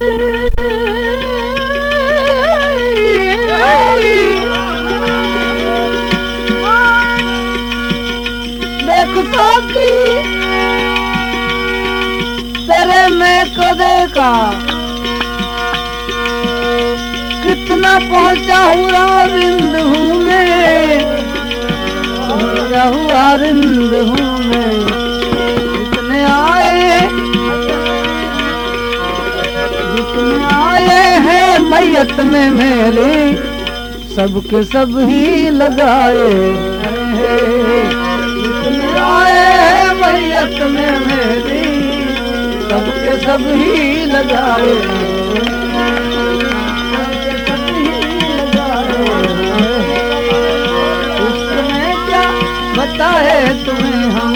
देखता कि तेरे में को देखा। कितना पहुँचा हुआ रिंद हूँ मैं, पहुँचा हुआ रिंद हूँ मैं। में मेरे सबके सब ही लगाए। आए मैयत मेरी सबके सब ही लगाए। उसमें क्या बताए तुम्हें हम?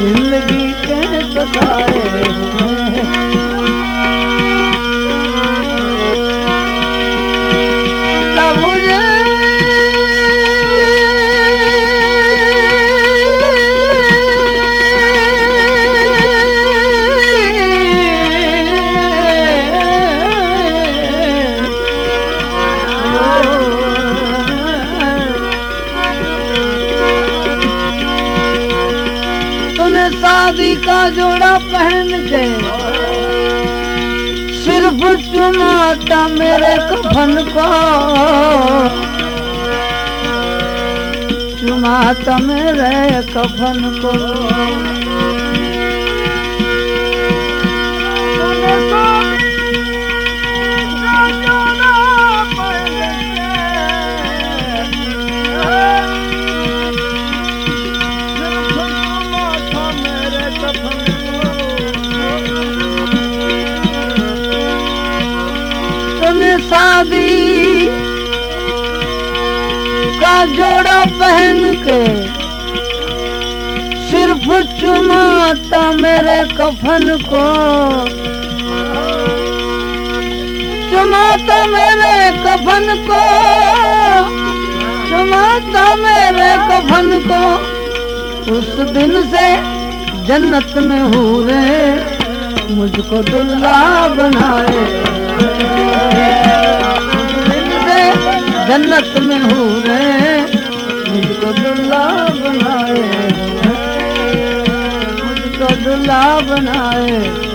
ज़िंदगी के बताए मेरे कफन को चुमाता मेरे कफन को पहन के सिर्फ़ चुमाता मेरे कफन को। चुमाता मेरे कफन को। चुमाता मेरे कफन को। उस दिन से जन्नत में हो हूरे मुझको दुल्हा बनाए। जन्नत में हूरे दुल्हा बनाए मुझको दुल्ला बनाए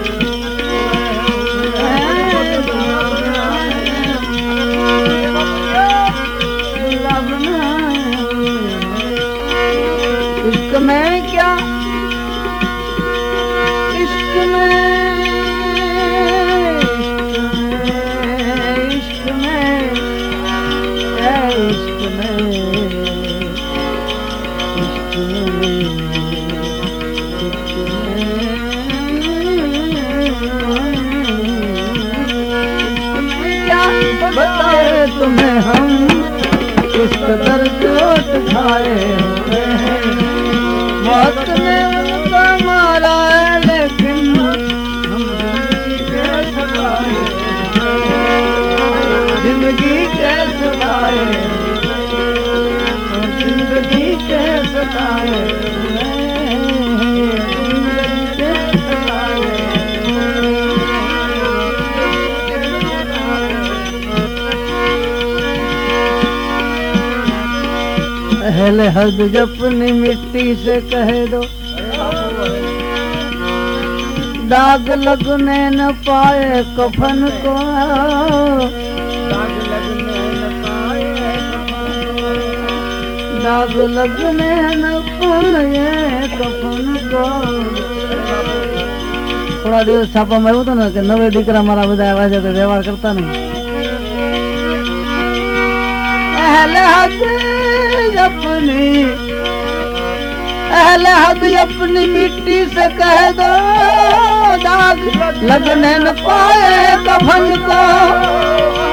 हैं पहले हद अपनी मिट्टी से कह दो दाग लगने न पाए कफन को दाग लगने न पाए कफन को થોડા દિવસ છાપામાં આવ્યું હતું ને કે નવે દીકરા મારા બધા આવ્યા છે તો વ્યવહાર કરતા નહીં अहल हद अपनी। अपनी मिट्टी से कह दो दाग लगने न पाए कफन को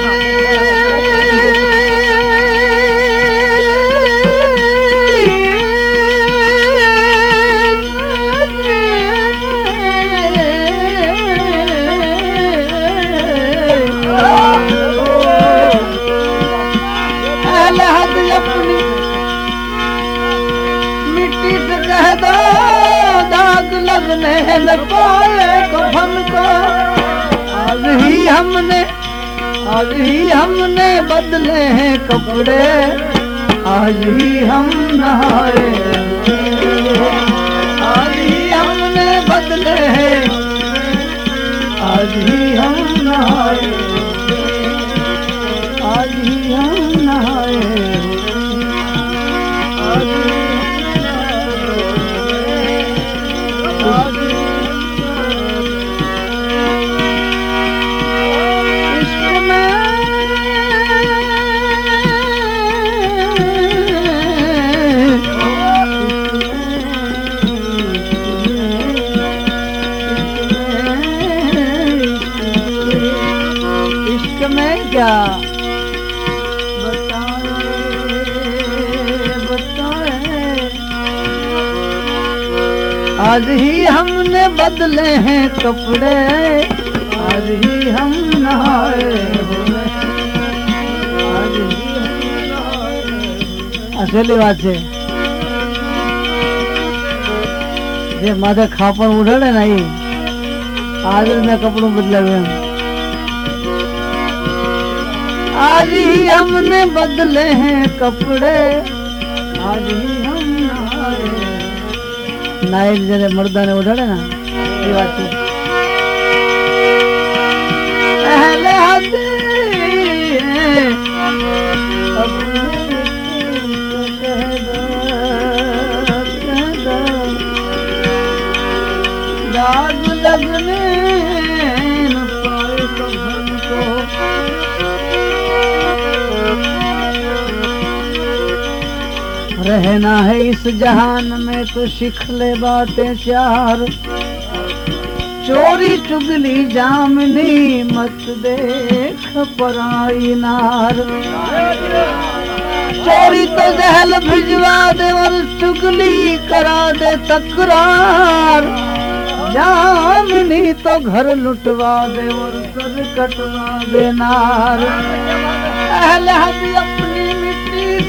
पाए कफन को। आज ही हमने, आज ही हमने बदले हैं कपड़े। आज ही हम नहाए आज ही हमने बदले हैं। आज ही हम नहाए आज ही हमने बदले हैं कपड़े आज ही हम नहाए हुए आज ही हम नहाए। અસલી વાત છે જે માથે ખાપણ ઉડાડે ને એ આજે મેં કપડું બદલાવ્યું એમ आज ही हमने बदले हैं कपड़े आज ही हम नहाए નાયક જયારે મર્દાને ઉડાડે ને એ વાત છે. रहना है इस जहान में तो सीख ले बातें चार चोरी, चुगली, जामनी मत देख पराई नार। चोरी तो जहल भिजवा दे और चुगली करा दे तकरार। जामनी तो घर लुटवा दे और सर कटवा दे नार। अहले हद अपनी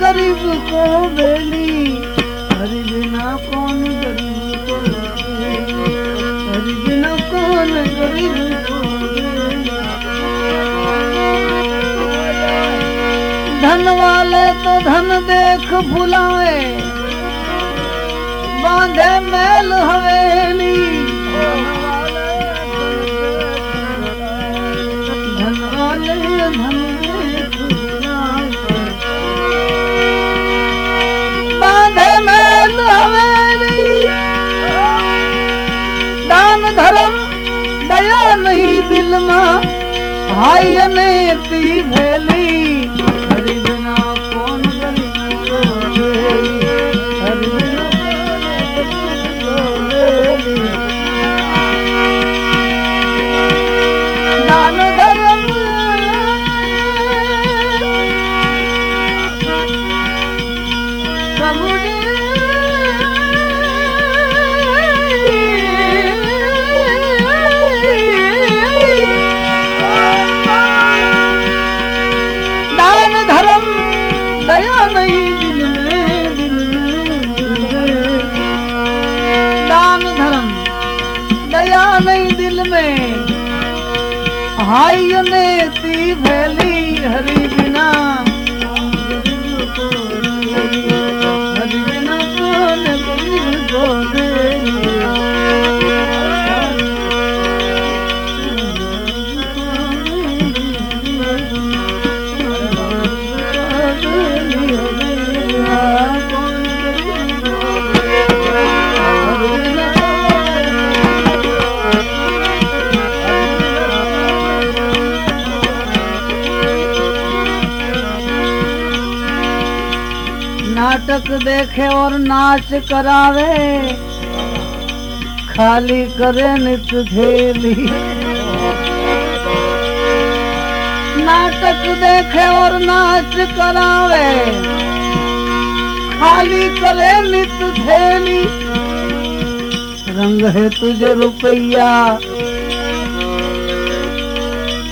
गरीब को बेली। हरि बिना कौन गरीब को? हरि बिना कौन गरीब को धन वाले तो धन देख भुलाए, बांधे मैल हवेली। दया नहीं दिल में भाई ने हाय ने ती भैली नाटक देखे और नाच करावे। खाली करे नित धेली नाटक देखे और नाच करावे। खाली करे नित धेली रंग है तुझे रुपया।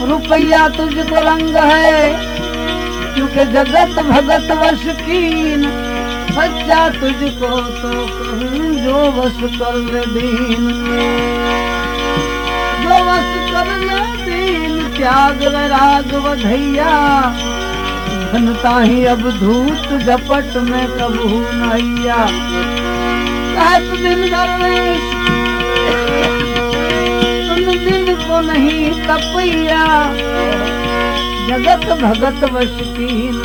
रुपया तुझको रंग है, क्योंकि जगत भगत वश कीन। सच्चा तुझको तो कहूँ जो वश कर दीन जो वश कर दीन, त्याग वैराग वधैया। घनता ही अब धूत झपट में कबू नैया कहत दिन दरवेश तुम दिन को नहीं तपैया। जगत भगत वश कीन।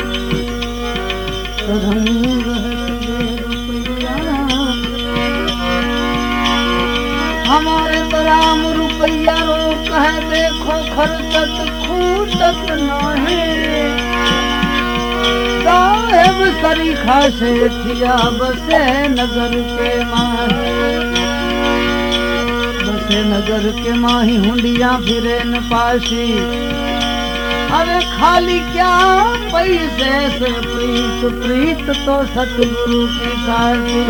रंग हमारे राम रुपया रोक है देखो खर्चत खूटत नहीं। साहेब सरीखा से थिया बसे नगर के माही। बसे नगर के माही हुंडिया फिरे न पासी अरे खाली क्या पैसे से प्रीत प्रीत तो सतगुरु की। साथी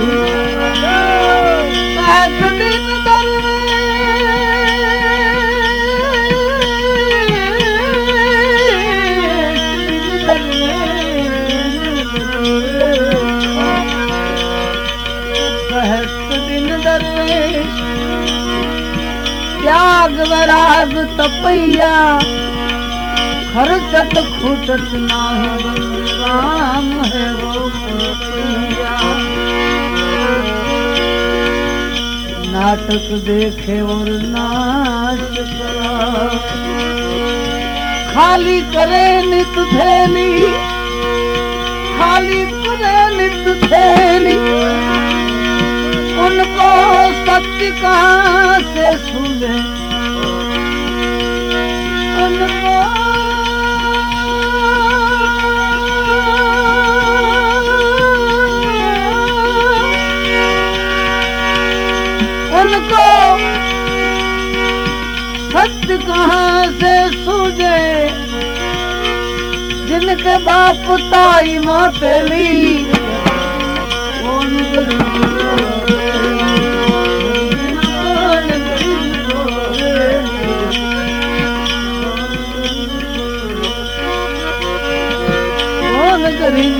त्याग वराग तपैया खर्चत खूटत नाही राम है वो नाटक देखे और नाच खाली करे नित थैली खाली करे नित थैली उनको सत्य कहाँ से सुने? उनको सत्य कहाँ से सूझे? जिनके बाप ताई मातेली इस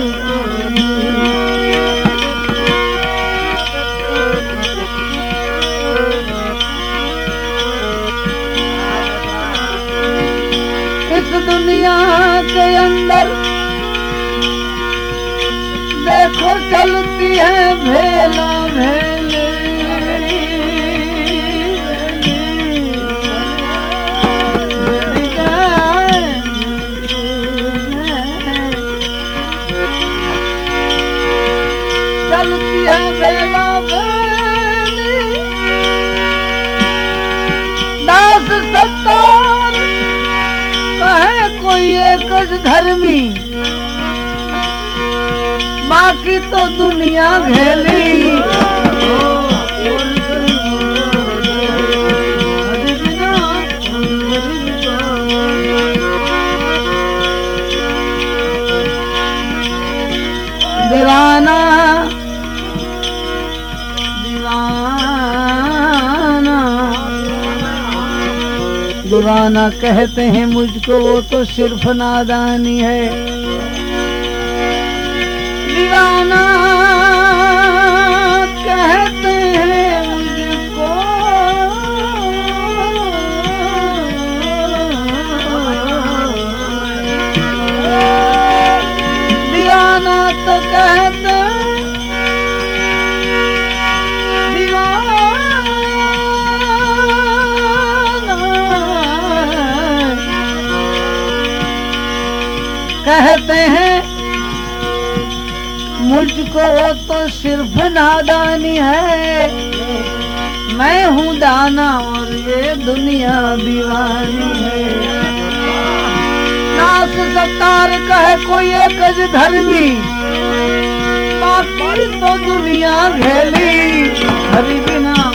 दुनिया के अंदर देखो चलती है भेला। एक धर्मी बाकी तो दुनिया घेली। नादाना कहते हैं मुझको, वो तो सिर्फ़ नादानी है। दीवाना कहते हैं मुझको। दीवाना तो कहते कहते हैं। मुझको तो सिर्फ़ नादानी है मैं हूँ दाना और ये दुनिया दीवानी है। नास सत्तार कहे कोई एक धर्मी। तो दुनिया घेली, हरि बिना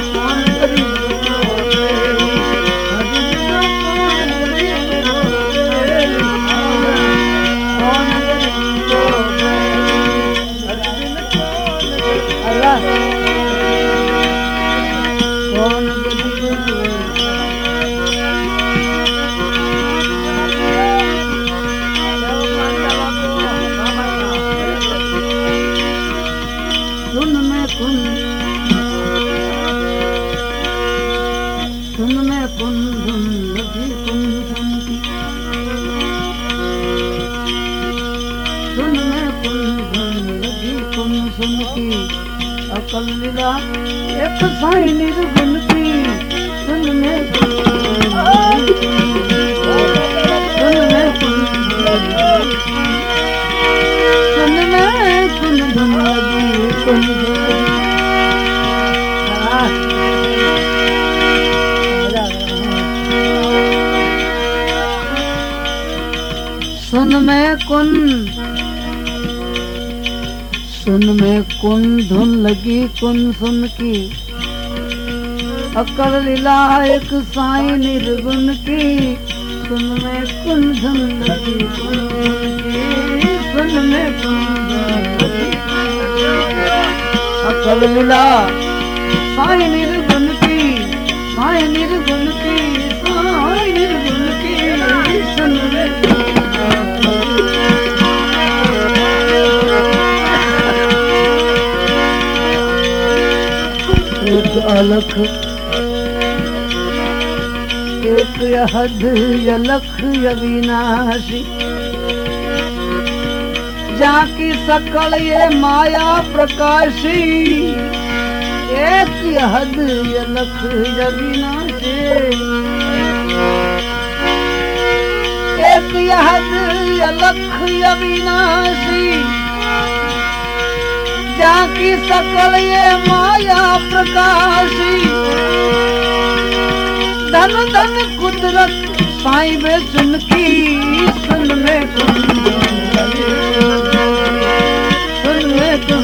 अकल लीला एक साई निर्गुण की सुन मैं कुन सुन मैं कुन सुन मैं कुन धुन लगी कुन धुन की सुन मैं कुन धुन लगी, कुन सुन की। अकल लीला एक साई निर्गुण की। सुन मैं कुन धुन लगी, कुन सुन मैं अकल लीला साई निर्गुण की, साई निर्गुण अलख। एक यहद यलख अविनाशी जाकी सकल ये माया प्रकाशी। एक यहद यलख अविनाशी एक यहद यलख अविनाशी जाकी सकल ये माया प्रकाशी। धन धन कुदरत साई में सुन की सुन में सुन में कुन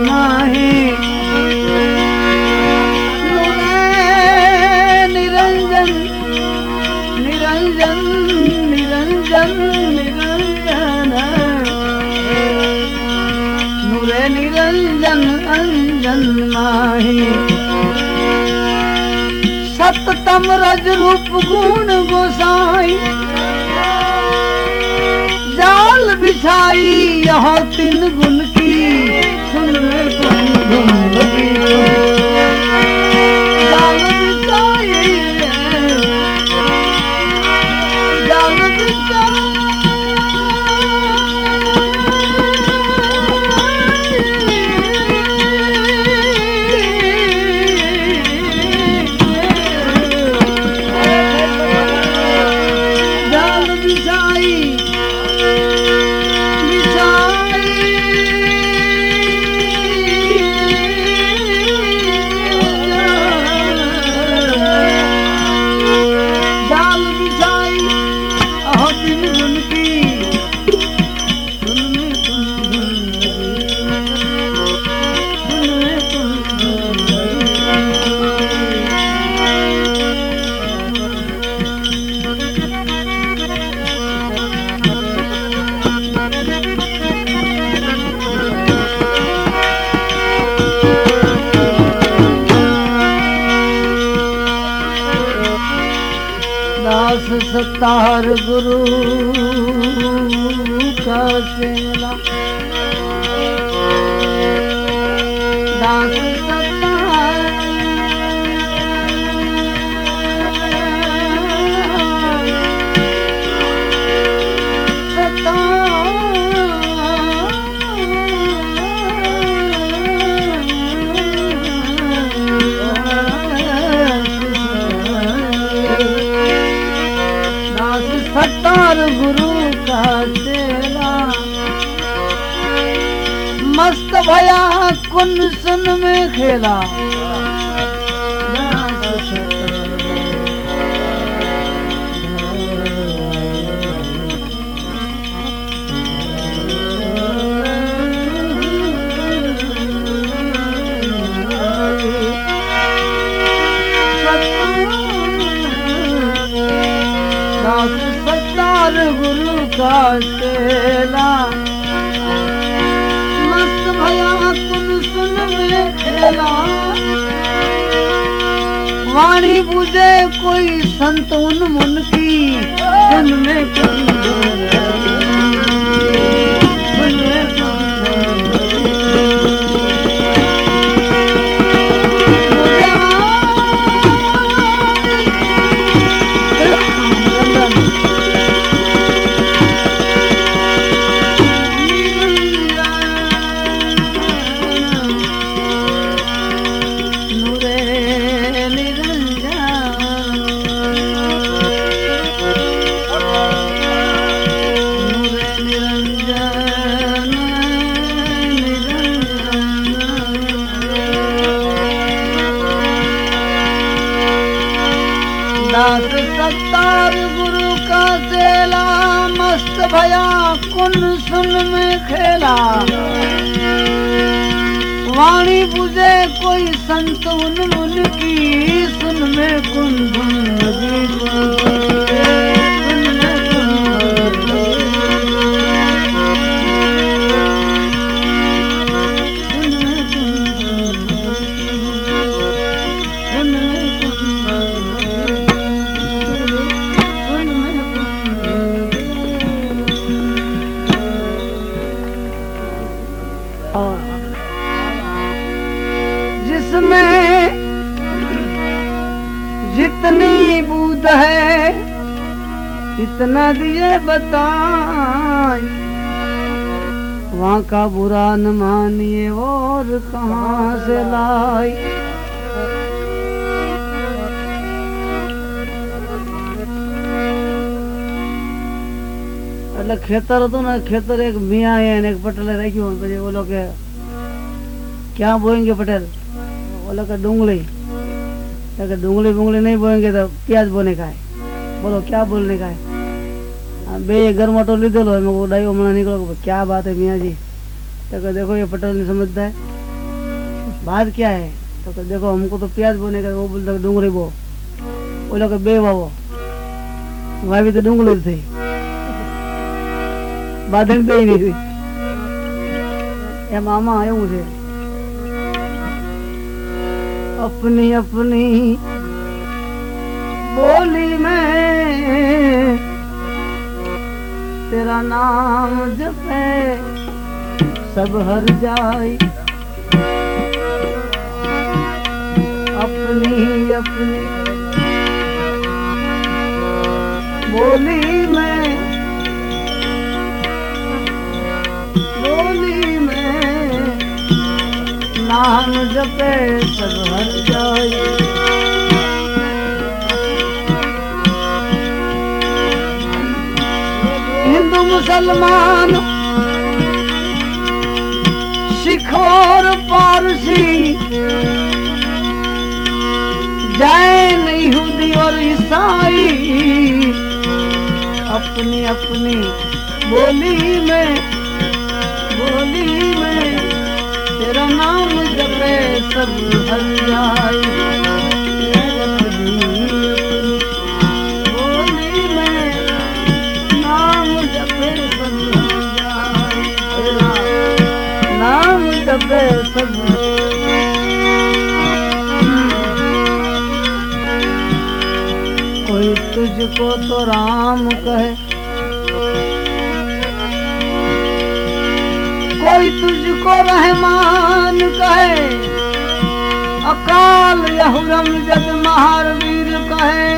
ਨਾਹੀ। ਨਿਰੰਜਨ ਨਿਰੰਜਨ ਨਿਰੰਜਨ ਨਿਰੰਜਨ। ਨੂਰੇ ਨਿਰੰਜਨ, ਅੰਜਨ ਨਾਹੀ। ਸਤ ਤਮ ਰਜ ਰੂਪ ਗੁਣ ਗੋਸਾਈ। ਜਾਲ ਵਿਛਾਈ ਯਹ ਤਿੰਨ ਗੁਣ सुन Thank you. सतार गुरु का चेला दास कुन सुन में खेला सत्तार गुरु का चेला सुन में खेला वाणी बुझे कोई संत उन सुन में खेला। वाणी बुझे कोई संत उन मुन की सुन में कुंभ लगी। बूद है इतना दिए बताई वहाँ का बुरा न मानिए और कहाँ से लाई એટલે ખેતર હતું ને ખેતર એક મિયા અને એક પટેલે રાખ્યું પછી ઓલો કે क्या बोएंगे पटेल बोला कि डूंगली कि डूंगली नहीं बोएँगे तो प्याज बोने का है। बोलो क्या बोलने का है? हाँ, बे घर मोटो लीधेलो है मैं डाई हमारा निकलो क्या बात है मियाँ जी? तो देखो ये पटेल नहीं समझता है। बात क्या है? तो देखो हमको तो प्याज बोने का वो बोलता है बो। बोलो कि बे बाबो वहाँ भी तो डूंगली थी। ही नहीं थी ये मामा आए मुझे अपनी अपनी बोली में तेरा नाम जपे सब हर जाई अपनी अपनी बोली में नाम जपे सब हर जाई हिंदू मुसलमान सिख और पारसी जैन यहूदी और ईसाई अपनी अपनी बोली में बोली में तेरा नाम जपे सब हर जाए बोली में, नाम जपे सब हर जाए तेरा नाम जपे सब कोई तुझको तो राम कहे कोई तुझको रहमान कहे। अकाल यहुरम जद महावीर कहे।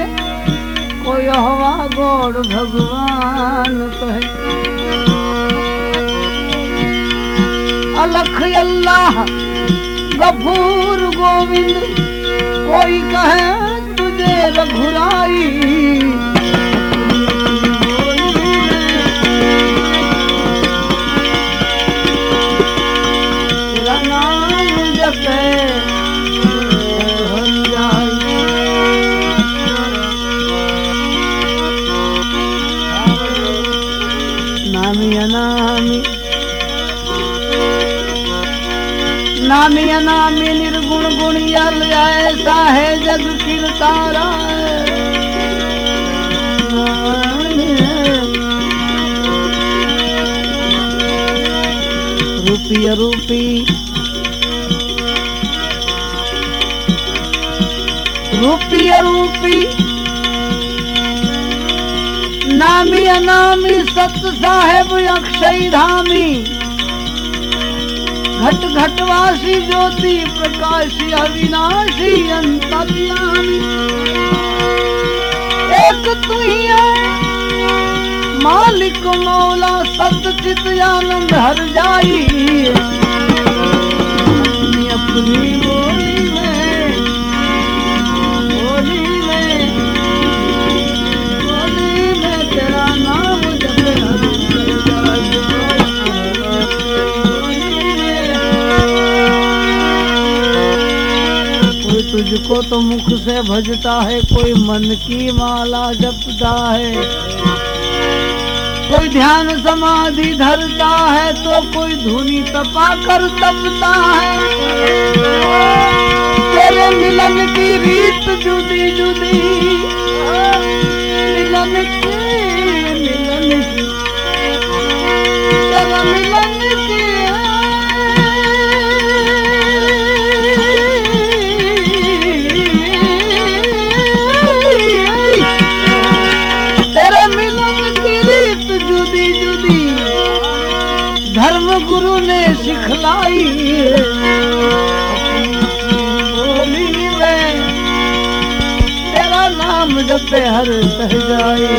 कोई हवा गौड़ भगवान कहे। अलख अल्लाह गफूर गोविंद कोई कहे तुझे रघुराई गुणियल ऐसा है जग फिर तारा रूपी रूपी रूपी रूपी नामी अनामी सत साहेब अक्षय धामी घट घटवासी ज्योति प्रकाशी अविनाशी अंत एक तू मालिक मौला सतचित आनंद हर जाई। अपनी तुझको तो मुख से भजता है, कोई मन की माला जपता है। कोई ध्यान समाधि धरता है तो कोई धुनी तपा कर तपता है। तेरे मिलन की रीत जुदी जुदी मिलन की धर्म गुरु ने सिखलाई। बोली में तेरा नाम जपे हर सह जाए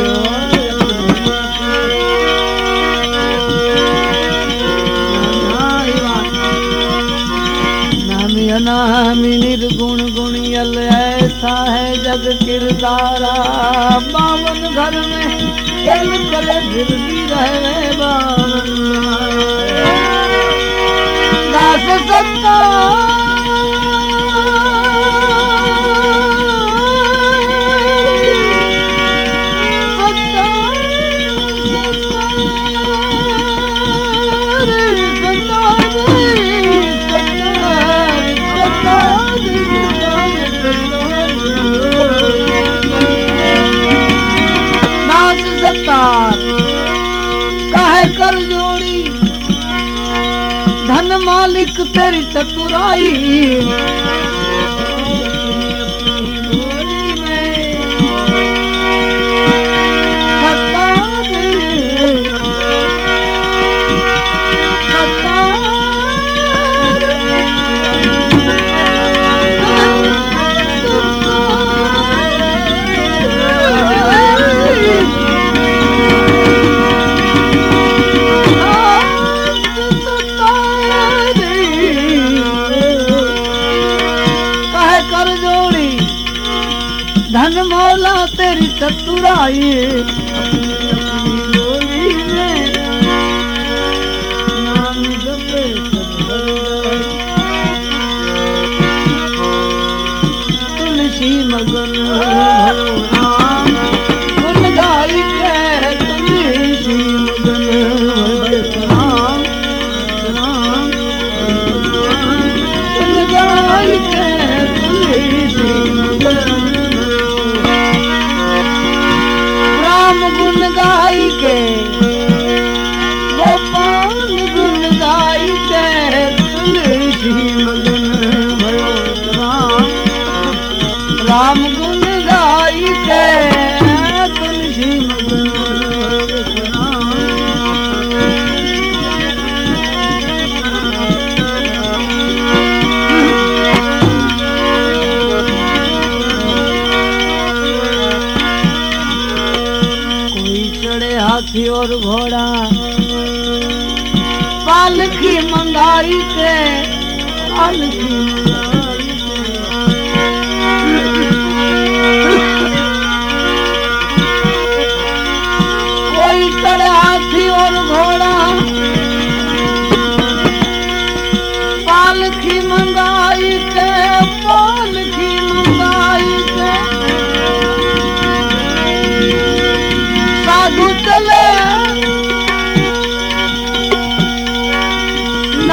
नामी अनामी निर्गुण गुणियल ऐसा है जग किरदारा। बावन घर में खेल करे फिर भी रहे बावन। Kazanma. मालिक तेरी चतुराई। मौला तेरी चतुराई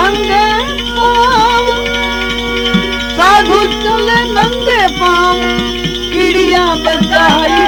नंगे पाँव साधु चले नंगे पाँव चिड़िया बताई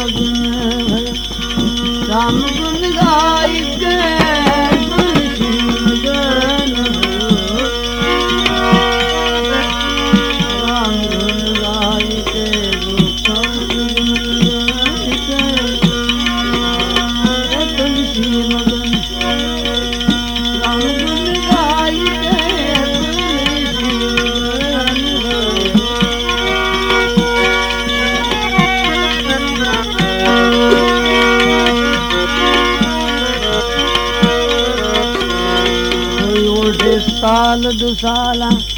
Ramazan Ramazan gayet do sala.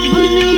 company.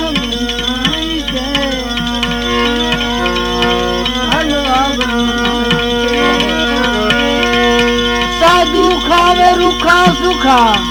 Tchau, cara.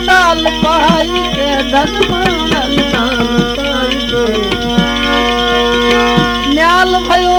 લાલ ભાઈ કે ધન ન્યાલ ભયો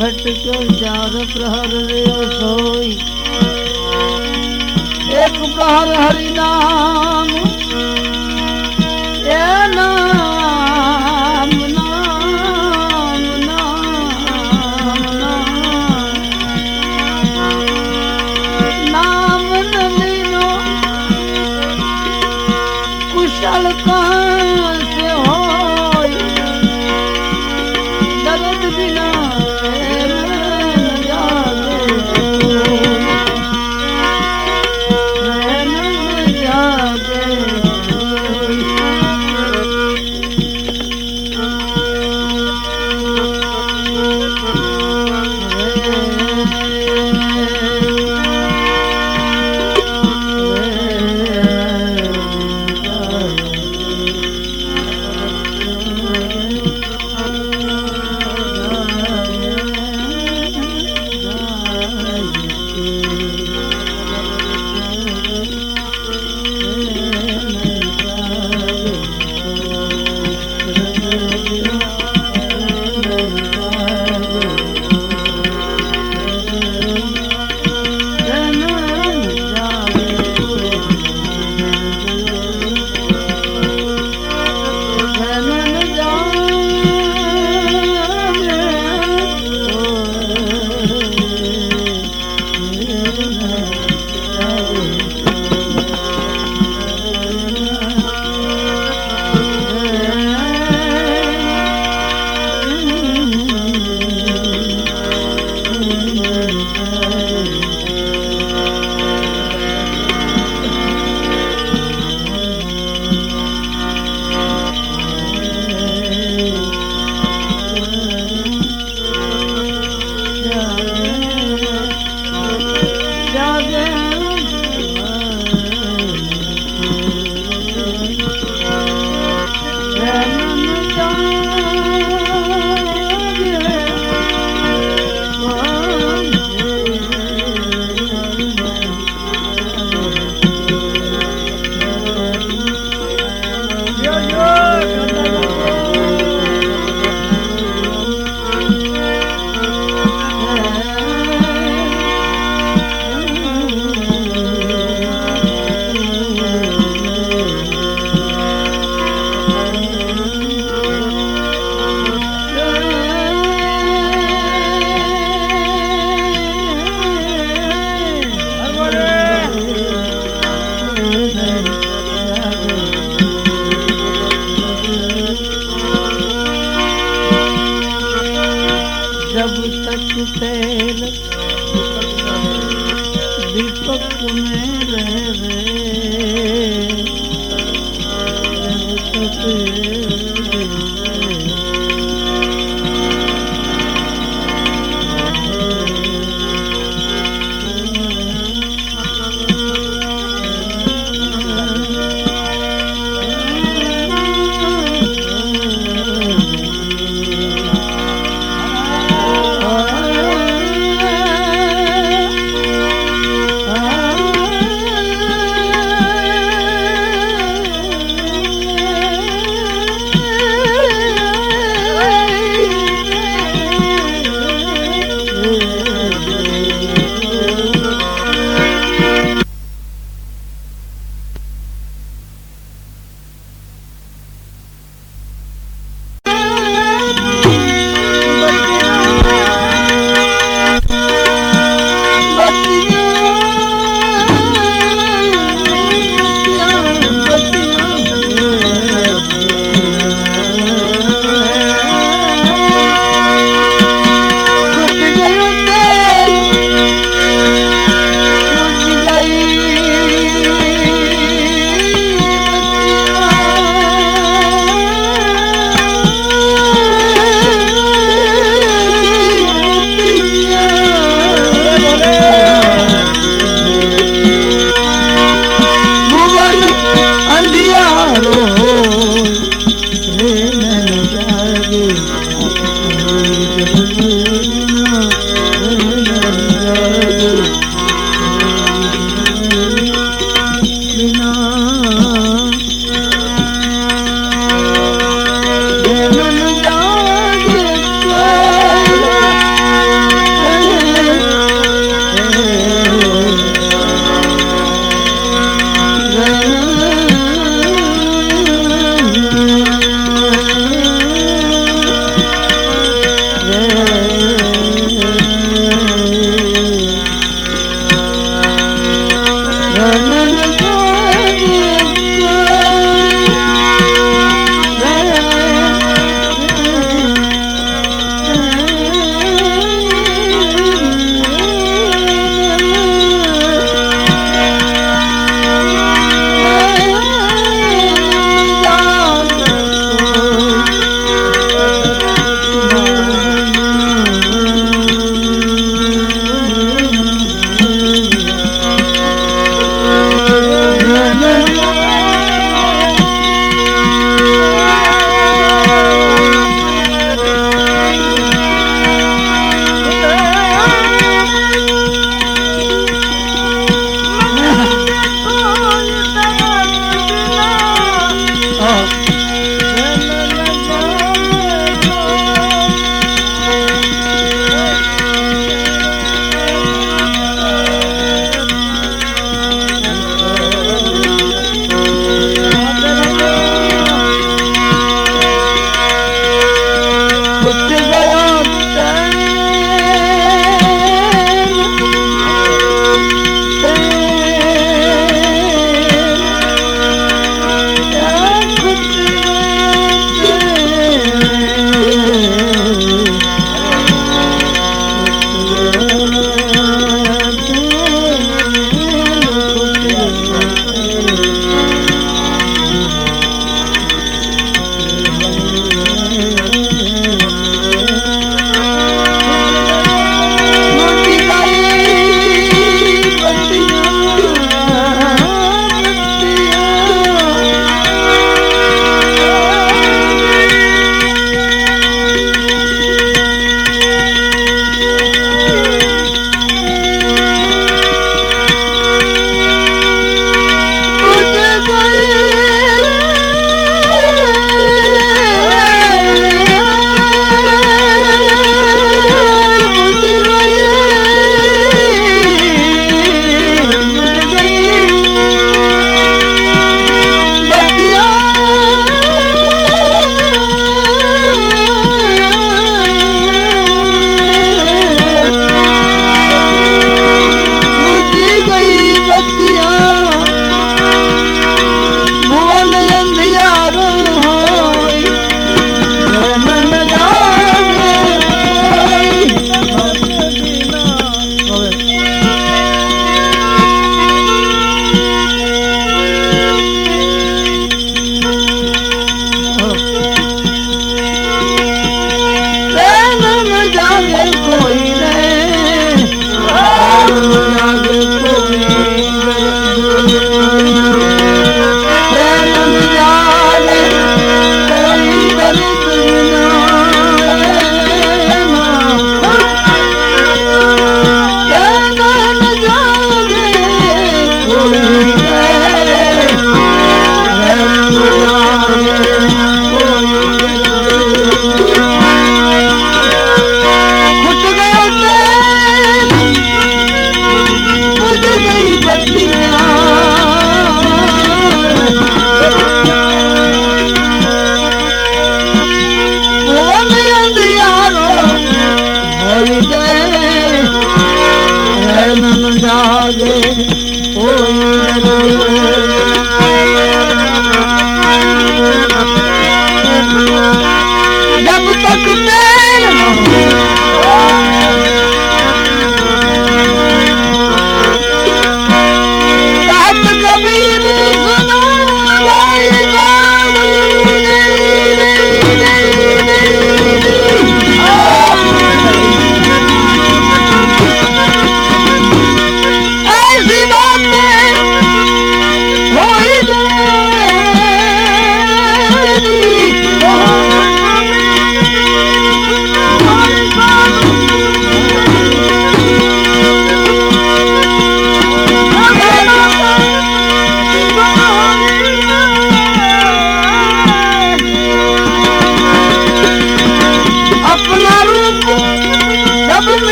भटक चार प्रहर सोई एक पुकार हरि नाम ए नाम